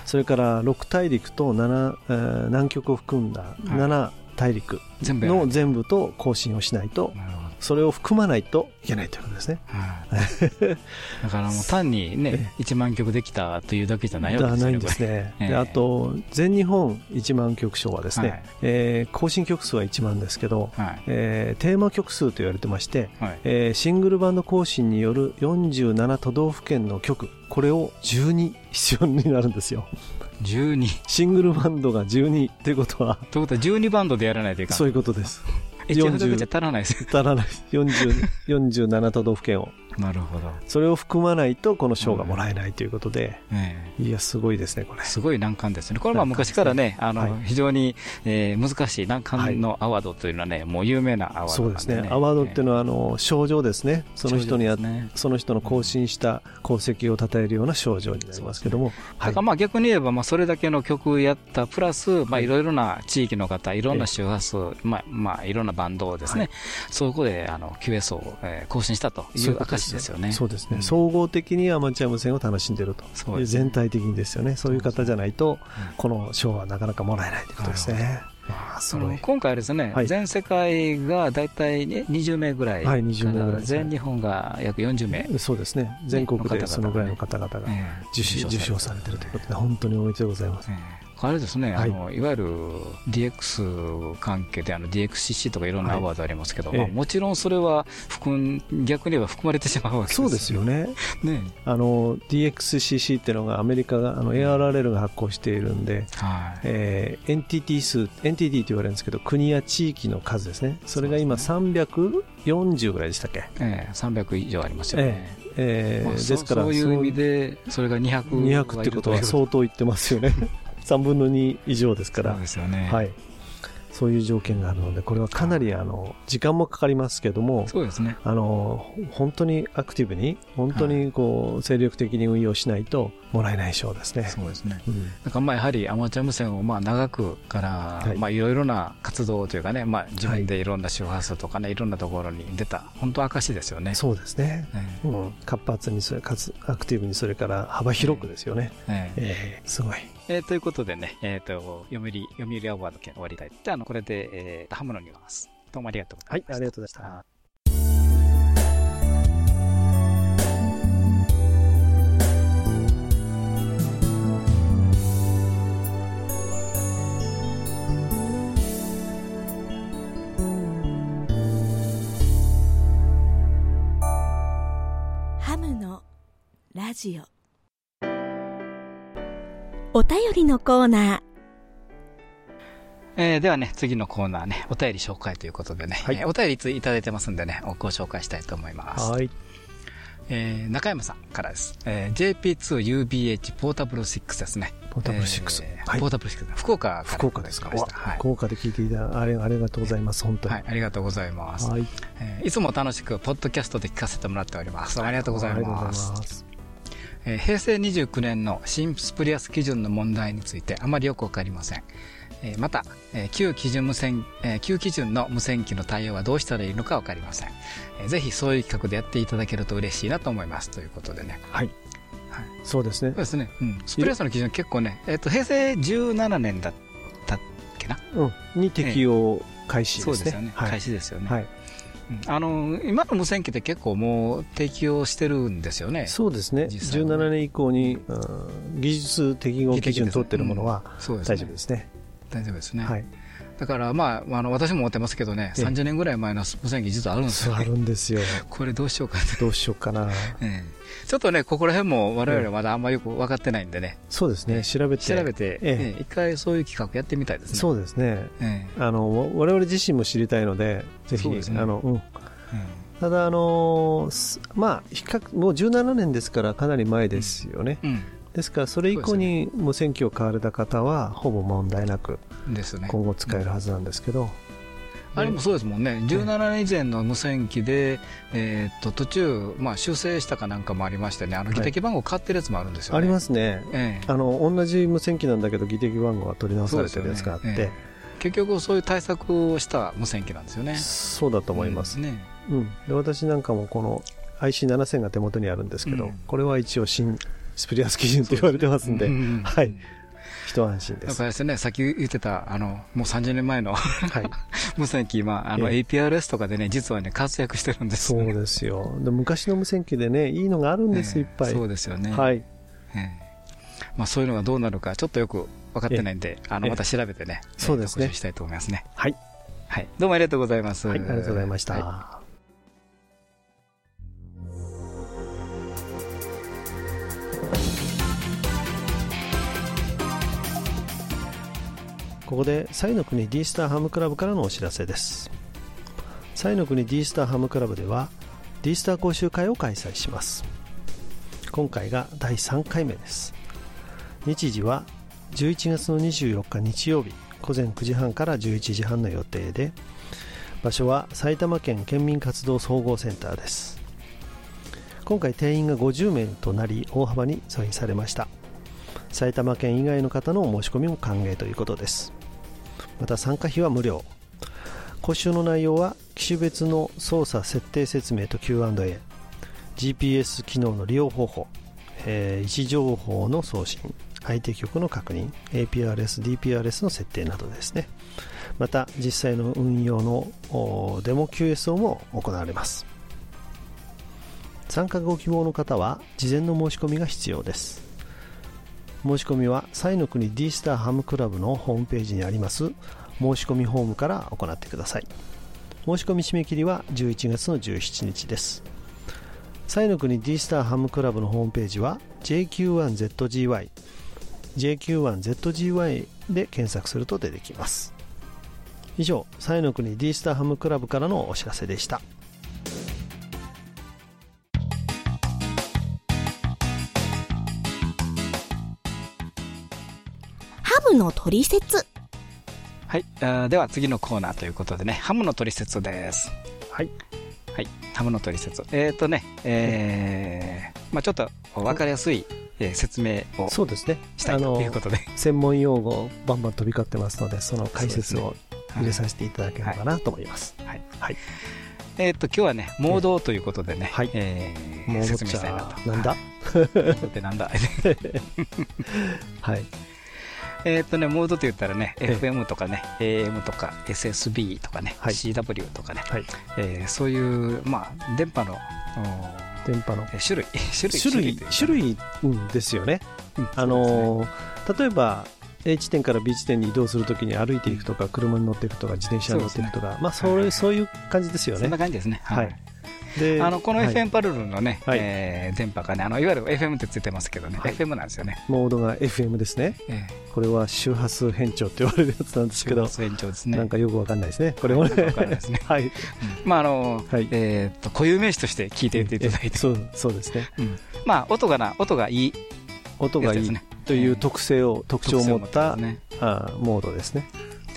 それから6大陸と 7,、えー南極を含んだ7大陸の全部と更新をしないとなるほどそれを含まないといけないということですね。はいだからもう単にね、1万曲できたというだけじゃないわけですよね。ではないんですね。あと全日本1万曲賞はですね、はいえー更新曲数は1万ですけど、はい。えーテーマ曲数と言われてまして、はい。えーシングルバンド更新による47都道府県の曲これを12必要になるんですよ12。シングルバンドが12ということはということは12バンドでやらないといかん。そういうことです一応だけじゃ足らないです。よ。足らない40 47都道府県をなるほど。それを含まないとこの賞がもらえないということで、えいやすごいですねこれ。えすごい難関ですね。これは昔からね、あの、はい。非常に、えー難しい難関のアワードというのはね、もう有名なアワードそうですね。アワードっていうのはあの賞状ですね。その人にやその人の更新した功績を称えるような賞状になりますけども、だからまあ逆に言えば、まあそれだけの曲やったプラス、まあいろいろな地域の方、いろんな周波数、まあまあいろんなバンドをですね、はい。そこであの QS を、えー更新したという証ですよね。そうですね、うん。総合的にアマチュア無線を楽しんでると。そうね全体的にですよね。そういう方じゃないとうん。この賞はなかなかもらえないということですね。ああすごいあの今回はですね、はい。全世界が大体、ね、20名ぐらい、はい20名ぐらいです全日本が約40名、そうですね。全国でそのぐらいの方々がええ。受賞受賞されてるということで本当におめでとうございます。ええあれですね、はい。い、あのいわゆる DX 関係であの DXCC とかいろんなアワードありますけど、はいもちろんそれは含ん逆に言えば含まれてしまうわけですそうですよね。ね。あの DXCC っていうのがアメリカがあの ARRL が発行しているんではい。えーエンティティ数、エンティティと言われるんですけど、国や地域の数ですね。それが今340ぐらいでしたっけ、ええ300以上ありますよね。まあえーですから、そういう意味で、それが200 200ってことは相当言ってますよね。3分の2以上ですからそうで。すよね。はい。そういう条件があるので、これはかなりあの時間もかかりますけども、そうですね。あの本当にアクティブに、本当にこう精力的に運用しないともらえない賞ですね。そうですね。うんなんかまあやはりアマチュア無線をまあ長くから、はいまあいろいろな活動というかね、まあ自分でいろんな周波数とかね、いろんなところに出た、本当証ですよね。そうですね。ねうん、活発にそれ、かつアクティブにそれから幅広くですよね。えええーすごい。えーということでね、えっ、と、読売、読売アワード券終わりたい。じゃあ、あの、これで、えー、ハムのニュアンス。どうもありがとうございました。はいありがとうございましたハムのラジオお便りのコーナー。えー、ではね、次のコーナーね、お便り紹介ということでね、はいえーお便りいついただいてますんでね、ご紹介したいと思います。はい。えー、中山さんからです。えー、JP2UBH ポータブル6ですね。ポータブル6えーはいポータブル6。福岡から福岡ですか？はい。福岡で聞いていただあれありがとうございます、本当に。はい、ありがとうございます。はい。えーいつも楽しく、ポッドキャストで聞かせてもらっております。ありがとうございありがとうございます。えー平成29年の新スプリアス基準の問題についてあまりよくわかりません。えーまた、えー旧基準無線、えー旧基準の無線機の対応はどうしたらいいのかわかりません。えーぜひそういう企画でやっていただけると嬉しいなと思います。ということでね。はい。はいそうですねそう。ですね。うん。スプリアスの基準結構ね、えっ、と、平成17年だったっけな？うん。に適用開始ですね。そうですよね。はい開。始ですよね。はい。うんあの、今の無線機って結構もう適用してるんですよね。そうですね。実際はね17年以降に、うん技術適合基準取ってるものは大丈夫ですね。大丈夫ですね。はい。だから、まあ、あの、私も持ってますけどね、ええ30年ぐらい前の無線機実はあるんですよね。るんですよ。これどうしようか。どうしようかな。ええちょっとね、ここら辺も我々はまだあんまよく分かってないんでね、そうですね。調べて。調べて、ええええ一回そういう企画やってみたいですね。そうですね。ええあの、我々自身も知りたいので、ぜひ、そうですねあの、うん。うんただ、あのすまあ、比較、もう17年ですからかなり前ですよね。うん。ですから、それ以降に無線機を買われた方は、ほぼ問題なく。今後使えるはずなんですけど、あれもそうですもんね、17年以前の無線機で、えーっと途中、まあ、修正したかなんかもありましてね、あのはい技的番号変わってるやつもあるんですよね。ありますね。ええあの、同じ無線機なんだけど、技的番号が取り直されてるやつがあって、ねえ結局そういう対策をした無線機なんですよね。そうだと思います。うんね。うん。で、私なんかもこの IC7000 が手元にあるんですけど、うんこれは一応新スプリアス基準と言われてますんで、うんはい。一安心です。だからですね、さっき言ってた、あの、もう30年前のはい。無線機、まあ、あの、ええ APRS とかでね、実はね、活躍してるんですよね。そうですよ。で昔の無線機でね、いいのがあるんです、ええいっぱい。そうですよね。はい。ええまあ、そういうのがどうなるか、ちょっとよく分かってないんで、あの、ええまた調べてね、そうですねしたいと思いますね。はい。はい。どうもありがとうございます。はい、ありがとうございました。はここで、サイの国 D スターハムクラブからのお知らせです。サイの国 D スターハムクラブでは、D スター講習会を開催します。今回が第3回目です。日時は11月の24日日曜日午前9時半から11時半の予定で、場所は埼玉県県民活動総合センターです。今回定員が50名となり大幅に増員されました。埼玉県以外の方のお申し込みも歓迎ということですまた参加費は無料。講習の内容は機種別の操作設定説明と Q&A GPS 機能の利用方法、えー位置情報の送信相手局の確認 APRS、DPRS の設定などですね。また実際の運用のデモ QSO も行われます。参加ご希望の方は事前の申し込みが必要です。申し込みはサイの国 D スターハムクラブのホームページにあります。申し込みフォームから行ってください。申し込み締め切りは11月の17日です。サイの国 D スターハムクラブのホームページは JQ1ZGY JQ1ZGY で検索すると出てきます。以上サイの国 D スターハムクラブからのお知らせでした。ムの取説。はい。あーでは次のコーナーということでね、ハムの取説です。はいはい。ハムの取説。えっ、とね、えー、まあちょっとわかりやすい、えー説明をそうですねしたいあのということで。専門用語バンバン飛び交ってますのでその解説を入れさせせていただければなと思います、はい。はいえっ、と、今日はね、モードということでね、はいえーもう説明したいなと。なんだって なんだ？はいえっとね、モードと言ったらね、ええ。FM とかね、AM とか SSB とかね、はい。CW とかね、はい。えーそういう、まあ、電波の、お電波の。えー 種類、種類、種類ですよね。うんあのー例えば A 地点から B 地点に移動するときに歩いていくとか車に乗っていくとか自転車に乗っていくとか、まあそういう感じですよね。そんな感じですね。はい。であのこのはい。FM パルルのね、はい。えー電波がねあのいわゆる FM ってついてますけどね、はい。FM なんですよね、モードが FM ですね。えこれは周波数変調って言われるやつなんですけど周波数延長ですね。なんかよくわかんないですね。これもね。よくわかんないですね。はい。まああの、はい。えーっと固有名詞として聞いていていただいて、そうそうですね。うん。まあ音がな音がいい。音がいいという特性を特徴を持ったね。あーモードですね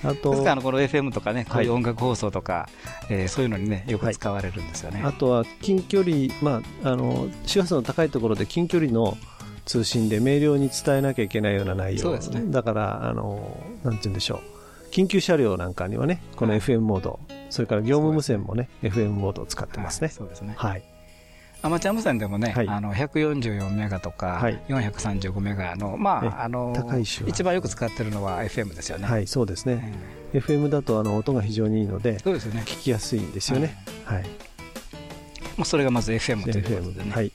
あですとからあのこの FM とかねこういうはい音楽放送とか、えーそういうのにねよく使われるんですよね、あとは近距離、まあ、あの周波数の高いところで近距離の通信で明瞭に伝えなきゃいけないような内容。そうですね。だからあのなんて言うんでしょう。緊急車両なんかにはねこのはい。FM モード、それから業務無線もね FM モードを使ってますね。はい。そうですね。はいアマチュア無線でもね、はい。あの144メガとか、はい。435メガの、まえあ、あの一番よく使ってるのは FM ですよね。はいそうですね、え FM だとあの音が非常にいいのでーそうですよね。聞きやすいんですよね。はい、まあ、それがまず FM ということでね。はい。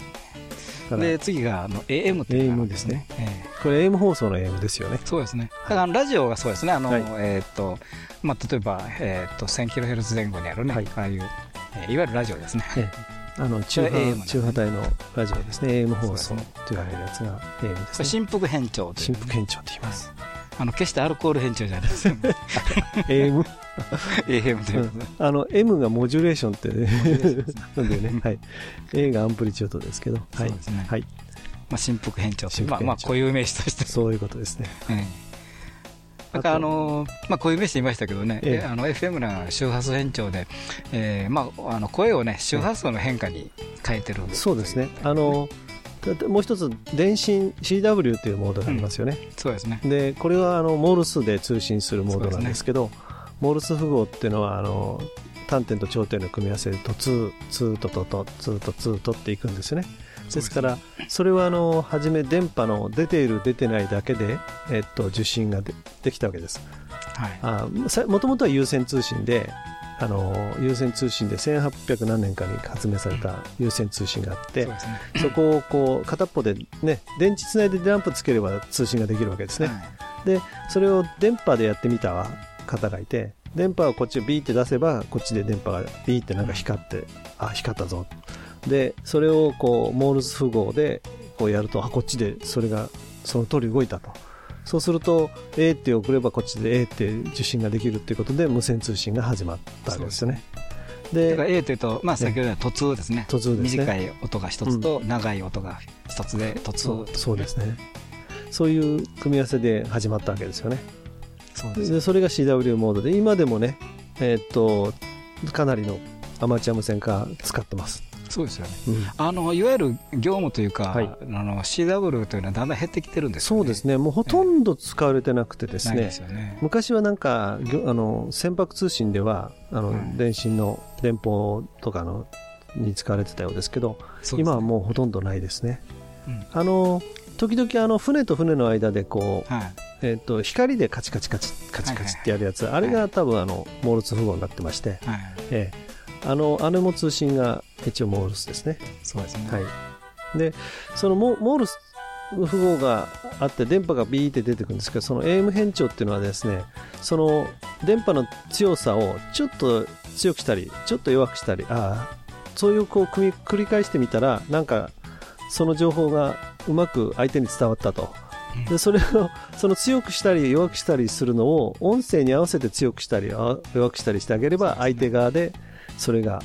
で、次があの AM というのですね。えーこれ AM 放送の AM ですよね。そうですね。だからラジオがそうですね。あの、はい。えーっと、まあ、例えば、えーっと、1000kHz 前後にあるね、はい。ああいう、えーいわゆるラジオですね。えあの中波中波帯のラジオですね。AM 放送と言われるやつが AM ですね振幅変調という、振幅変調って言います。あの決してアルコール変調じゃないですよね。AM AM という。あの M がモジュレーションってねなんでね、はい、A がアンプリチュードですけど、はいそうですね。はい、まあ、振幅変調という、まあ、まあ、固有名詞として。そういうことですね。ええだからあのまあ、こういう名詞言いましたけどね、ええ。えあの FM の周波数変調で、えーまあ、あの声をね周波数の変化に変えてる、そうですね。あのもう一つ電信 CW というモードがありますよね。そうですね。でこれはあのモールスで通信するモードなんですけど、モールス符号っていうのはあの短点と長点の組み合わせでとツーツーとととツーとツーとっていくんですよね。ですからそれはあの初め電波の出ている出てないだけで、えっと、受信がでできたわけです。もともとは有線通信であの有線通信で1800何年かに発明された有線通信があってそうですね。そこをこう片っぽでね電池つないでランプつければ通信ができるわけですね、はい。でそれを電波でやってみた方がいて電波をこっちをビーって出せばこっちで電波がビーってなんか光って、あ光ったぞでそれをこうモールス符号でこうやるとあこっちでそれがその通り動いたと。そうすると A って送ればこっちで A って受信ができるっていうことで無線通信が始まったわけですよね。だからで A というと、まあ、先ほどの突通ですね。突ですね。短い音が一つと長い音が一つで突。そう通そうですね。そういう組み合わせで始まったわけですよね。そうです。でそれが CW モードで今でもねえーっとかなりのアマチュア無線化使ってます、そうですよね。うん。あのいわゆる業務というか、はい。あの CW というのはだんだん減ってきてるんですよね。そうですね。もうほとんど使われてなくてですね。ね。昔はなんかあの船舶通信ではあの、うん。電信の電報とかのに使われてたようですけどね。今はもうほとんどないですね。うん。あの時々あの船と船の間でこう、はい。えー、と光でカチカチカチカチカチってやるやつ、あれが多分あのモールス符号になってまして、はい。ええあのあれも通信が一応モールスですね。そうですね。はい、でそのモモールス符号があって電波がビーって出てくるんですけどその AM 変調っていうのはですねその電波の強さをちょっと強くしたりちょっと弱くしたりああそういうこう繰り返してみたらなんかその情報がうまく相手に伝わったと。うん。でそれをその強くしたり弱くしたりするのを音声に合わせて強くしたりあ弱くしたりしてあげれば相手側でそれが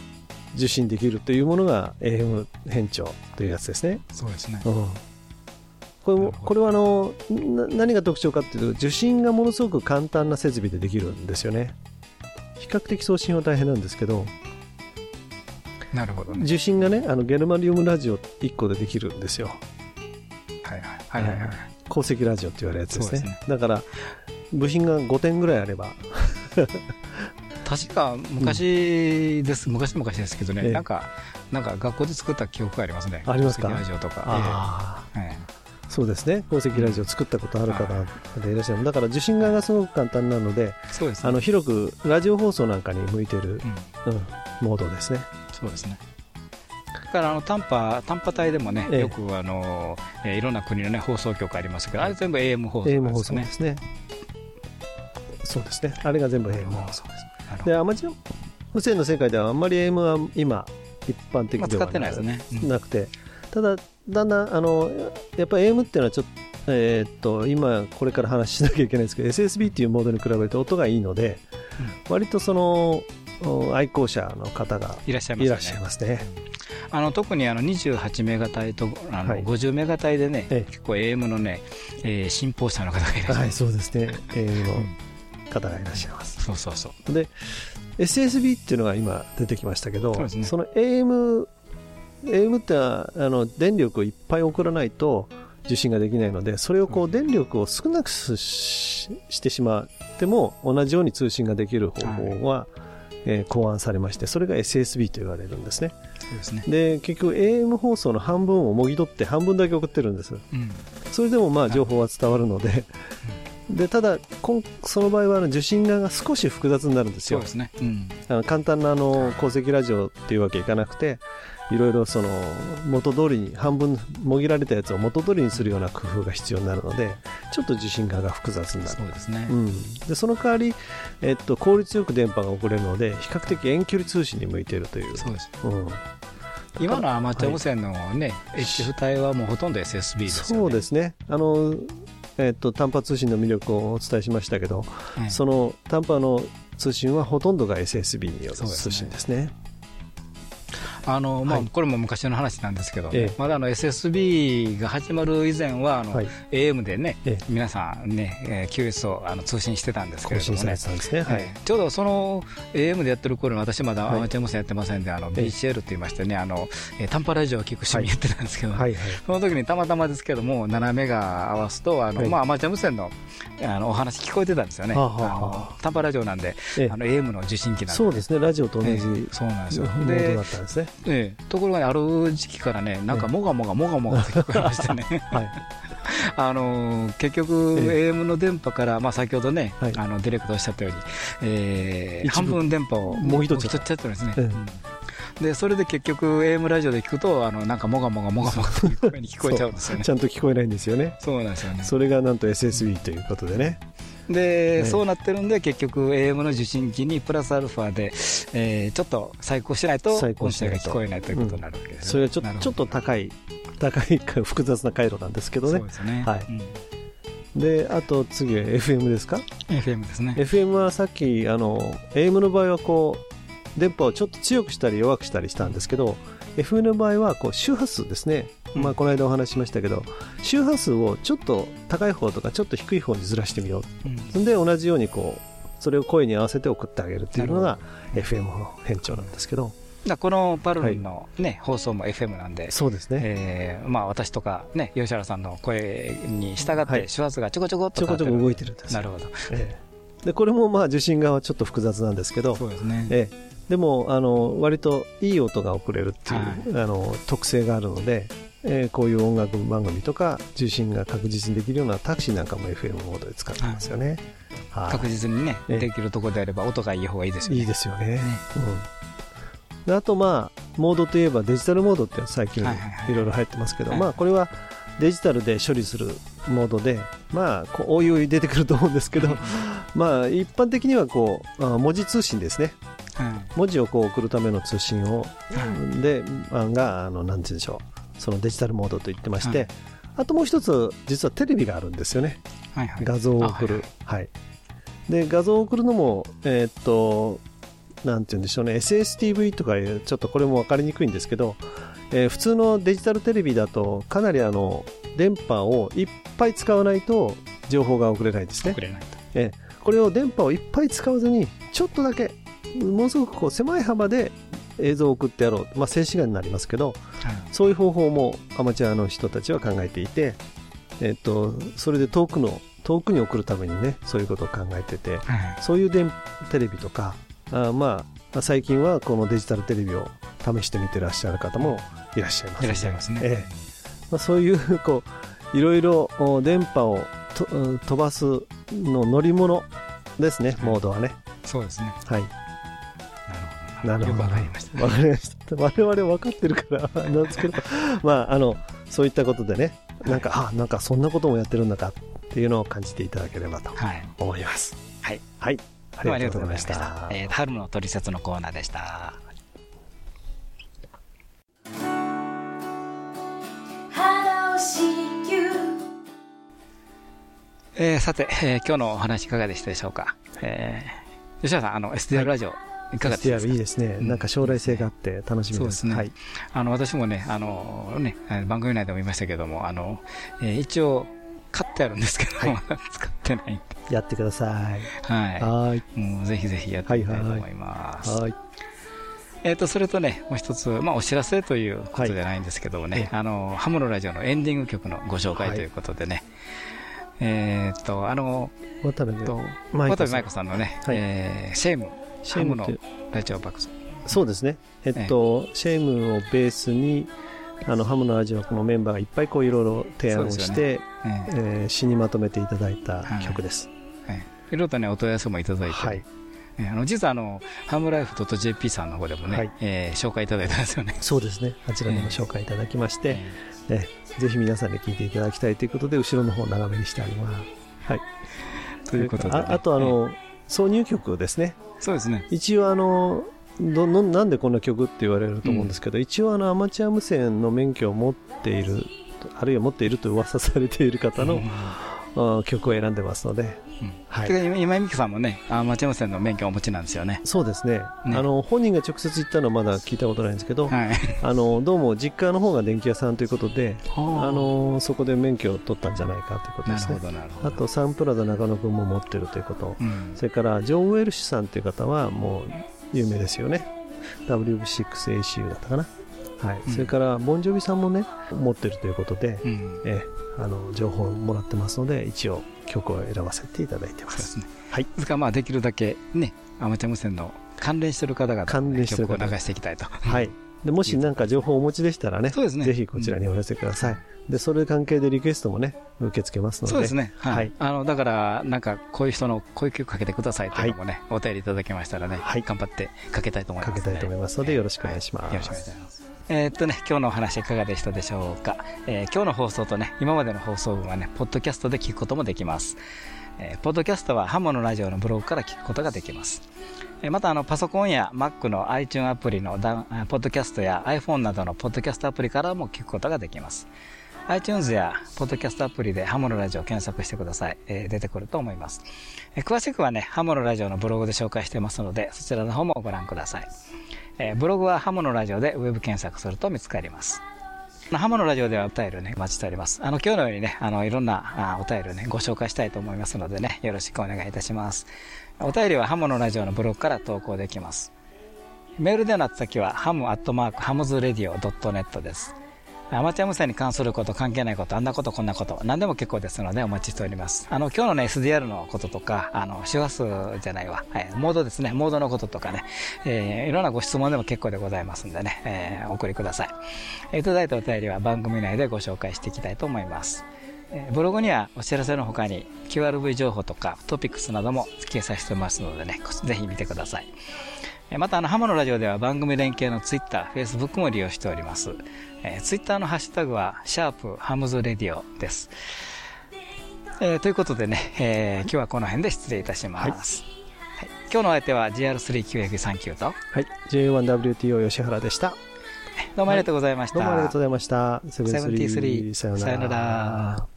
受信できるというものが AM 変調というやつですね。そうですね。うん。これもこれはあのな何が特徴かっていうと受信がものすごく簡単な設備でできるんですよね。比較的送信は大変なんですけどなるほどね。受信がねあのゲルマリウムラジオ1個でできるんですよ。はいはい。はいはいはい。鉱石ラジオって言われるやつですね。すだから部品が5点ぐらいあれば確か昔です、昔々ですけどね、ええ。なんかなんか学校で作った記憶がありますね。ありますか？ラジオとか。そうですね。鉱石ラジオ作ったことある方でいらっしゃる。だから受信側がすごく簡単なのでえそうですね。あの広くラジオ放送なんかに向いてる、うん。うん、モードですね。そうですね。だからあの短波短波帯でもね、ええ。よくあの、えーいろんな国の、ね、放送局ありますけど、あれ全部 AM 放送 AM 放ですね。送ですね。そうですね。あれが全部 AM 放送。なるほでアマチュア無線の世界ではあんまり AM は今一般的まあ、では使ってないですね。うん。なくて、ただ、だんだん、あの、やっぱ AM っていうのはちょっと、えーっと、今、これから話しなきゃいけないんですけど、SSB っていうモードに比べて音がいいので、割とその、お愛好者の方がいらっしゃいますよね。あの特にあの28メガ帯とあのはい。50メガ帯でね、ええ。結構 AM のね、えー信奉者の方がいらっしゃる、はい、そうですね。AM の方がいらっしゃいます。そうそうそう。で、SSB っていうのが今出てきましたけど、ねその AM、AM ってあの電力をいっぱい送らないと受信ができないので、それをこう電力を少なくししてしまっても同じように通信ができる方法は、えー考案されまして、それが SSB と言われるんですね。ですね。で、結局 AM 放送の半分をもぎ取って半分だけ送ってるんです。うん。それでもまあ情報は伝わるので、でただこんその場合はあの受信側が少し複雑になるんですよそうですね。うん。あの簡単なあの鉱石ラジオっていうわけいかなくていろいろその元通りに半分もぎられたやつを元通りにするような工夫が必要になるのでちょっと受信側が複雑になるそうですね。うん、でその代わり、えっと、効率よく電波が送れるので比較的遠距離通信に向いているというそうです。うん、今のアマチュア無線のね、HF 帯はもうほとんど SSB ですよね。そうですねあの、えっと、短波通信の魅力をお伝えしましたけど、はいその短波の通信はほとんどが SSB による通信ですね。あのまあはい。これも昔の話なんですけどね、ええ。まだあの SSB が始まる以前はあの、はい。AM でね、ええ。皆さんね、えー QS をあの通信してたんですけれどもね。ね。はい。ええちょうどその AM でやってる頃に私まだはい。アマチュア無線やってませんで、あのええ。BCL って言いましてね、あのえー短波ラジオを聞く趣味やってたんですけど、その時にたまたまですけども、7メガ合わすと、あのはい。まあ、アマチュア無線のあのお話聞こえてたんですよね、はあ短波ラジオなんで、ええ。あの AM の受信機なんで、そうですね、ラジオと同じええそうなんですよ。でだったんですね。ええ、ところがねある時期からね、なんかもがもがもがもがって聞こえましてね、はい、あのー結局、え AM の電波から、まあ、先ほどね、はい。あのディレクトおっしゃったように、えー半分電波をもぎ取っちゃったもぎ取っちゃってるん。ですね。でそれで結局 AM ラジオで聞くとあのなんかもがもがもがもがという声に聞こえちゃうんですよね。ちゃんと聞こえないんですよね。そうなんですよね。それがなんと SSB ということでね。で、ええ。そうなってるんで結局 AM の受信機にプラスアルファで、えーちょっと再興しないと音声が聞こえないということになるわけですそれはちょちょっと高い、高い、複雑な回路なんですけどね。そう。ですね、はい。うんで、あと次は FM ですか？FM ですね。FM はさっき、あの、AM の場合はこう、電波をちょっと強くしたり弱くしたりしたんですけど、FM の場合はこう周波数ですね、うんまあ、この間お話ししましたけど周波数をちょっと高い方とかちょっと低い方にずらしてみよう。うん。そんで同じようにこうそれを声に合わせて送ってあげるっていうのが FM の変調なんですけど。このパルルンの、ね放送も FM なんで、そうですね、えーまあ、私とか、ね、吉原さんの声に従っはい。て周波数がちょこちょこっとちょこちょこい動いてるんですなるほど。ええ。でこれもまあ受信側はちょっと複雑なんですけどそうですね、ええ。でもあの割といい音が送れるっていう、あの特性があるので、ええこういう音楽番組とか受信が確実にできるようなタクシーなんかも FM モードで使ってますよね、はい。確実にね、ええできるところであれば音がいい方がいいですよね。いいですよね、うん、であとまあモードといえばデジタルモードって最近いろいろ入ってますけど、はい。まあこれはデジタルで処理するモードでまあこうおいおい出てくると思うんですけど まあ一般的にはこうあ文字通信ですね。はい文字をこう送るための通信を、はで、あが、あの、なんて言うんでしょう。そのデジタルモードと言ってまして、はいあともう一つ、実はテレビがあるんですよね。はいはい画像を送る。はい、で、画像を送るのも、えーっと、なんて言うんでしょうね。SSTV とかいう、ちょっとこれも分かりにくいんですけど、えー普通のデジタルテレビだと、かなりあの、電波をいっぱい使わないと、情報が送れないですね送。れないとええこれを電波をいっぱい使わずにちょっとだけものすごくこう狭い幅で映像を送ってやろう、まあ、静止画になりますけどはい。そういう方法もアマチュアの人たちは考えていて、えっとそれで遠くの遠くに送るためにねそういうことを考えててはい。そういう電テレビとかあまあ最近はこのデジタルテレビを試してみてらっしゃる方もいらっしゃいます。いらっしゃいますね、ええ。まあ、そういうこういろいろお電波を飛ばすの乗り物ですね、モードはね。そうですね。はい。なるほど。わかりました。わかりました。我々分かってるからなんですけど、まあ、あの、そういったことでね、なんか、あ、なんかそんなこともやってるんだかっていうのを感じていただければと思います。はい。はい。ありがとうございました。えー、春のトリセツのコーナーでした。えー、さて、えー、今日のお話いかがでしたでしょうか、えー、吉田さんあの SDR ラジオ、はいかがですか？いいですね、うん、なんか将来性があって楽しみです。ね。はい。あの、私もね、あの、ね、番組内でも言いましたけども、あの、えー、一応、買ってあるんですけども、はい、使ってないやってください。はい。はい。もうぜひぜひやってみたいと思います。はい、はいえっ、と、それとね、もう一つ、まあ、お知らせということじゃないんですけどもね、はい、あの、ハムのラジオのエンディング曲のご紹介ということでね、はい、えっと、あの、渡辺と渡辺舞子さんのね、はい、えー、シェイム、シェイムのラジオバックス。そうですね。えっと、えー、シェイムをベースに、あのハムのラジオのメンバーがいっぱいこういろいろ提案をして、ねえー、えー、詩にまとめていただいた曲です。はい。いろいろとね、お問い合わせもいただいて、はい、あの実はあのハムライフ .jp さんの方でもね、はい、えー、紹介いただいたんですよね。そうですね。あちらでも紹介いただきまして、えー、ね、ぜひ皆さんに聞いていただきたいということで、後ろの方を長めにしてあります。はい。ということで、ね、ああとあの、えー、挿入曲ですね。そうですね。一応あの、どのなんでこんな曲って言われると思うんですけど、うん、一応あのアマチュア無線の免許を持っているあるいは持っていると噂されている方の、うん、曲を選んでますので、はい、今井美樹さんもね、あ町山線の免許をお持ちなんですよね。そうですね。ね。あの本人が直接言ったのはまだ聞いたことないんですけど、はい、あのどうも実家の方が電気屋さんということで、あのそこで免許を取ったんじゃないかということですね。あとサンプラザ中野君も持ってるということ、うん、それからジョン・ウェルシュさんという方はもう有名ですよね。W6ACU だったかな。はい、うん、それからボンジョビさんもね持ってるということで、うん、えあの情報をもらってますので一応曲を選ばせていただいてます。ね。はい。ですからまあできるだけね、アマチュア無線の関連してる方々関連してる曲を流していきたいと。はい。でもし何か情報をお持ちでしたらね、そうですね。ぜひこちらにお寄せください。うん、で、それ関係でリクエストもね、受け付けますので。そうですね。はい。はい、あの、だから、なんか、こういう人の、こういう曲かけてくださいというのもね、はい、お便りいただけましたらね、はい、頑張ってかけたいと思います、ね、かけたいと思いますので、よろしくお願いします。はい、よろしくお願いします。え、っとね、今日のお話いかがでしたでしょうか？えー、今日の放送とね、今までの放送分はね、ポッドキャストで聞くこともできます。えー、ポッドキャストはハモのラジオのブログから聞くことができます。えー、またあのパソコンや Mac の iTunes アプリのダポッドキャストや iPhone などのポッドキャストアプリからも聞くことができます。iTunes やポッドキャストアプリでハモのラジオを検索してください。えー、出てくると思います。えー、詳しくはね、ハモのラジオのブログで紹介してますので、そちらの方もご覧ください。えー、ブログはハモのラジオでウェブ検索すると見つかります。ハモのラジオではお便りをね、お待ちしております。あの、今日のようにね、あの、いろんなあお便りをね、ご紹介したいと思いますのでね、よろしくお願いいたします。お便りはハムのラジオのブログから投稿できます。メールでの先は、 ham アットマーク hamsradio .net です。アマチュア無線に関すること、関係ないこと、あんなこと、こんなこと、何でも結構ですのでお待ちしております。あの、今日のね、SDR のこととか、あの、周波数じゃないわ、はい、モードですね、モードのこととかね、えー、いろんなご質問でも結構でございますんでね、えー、お送りください。えー、いただいたお便りは番組内でご紹介していきたいと思います。ブログにはお知らせの他に QRV 情報とかトピックスなども掲載してますのでね、ぜひ見てください。また、あの、ハモのラジオでは番組連携の Twitter、Facebook も利用しております。えー、Twitter のハッシュタグは、シャープハムズレディオです。えー、ということでね、えー、今日はこの辺で失礼いたします。はい、今日の相手は GR3QF39 と、はい、J1WTO 吉原でした。どうもありがとうございました。どうもありがとうございました。セブンティースリー。さよなら。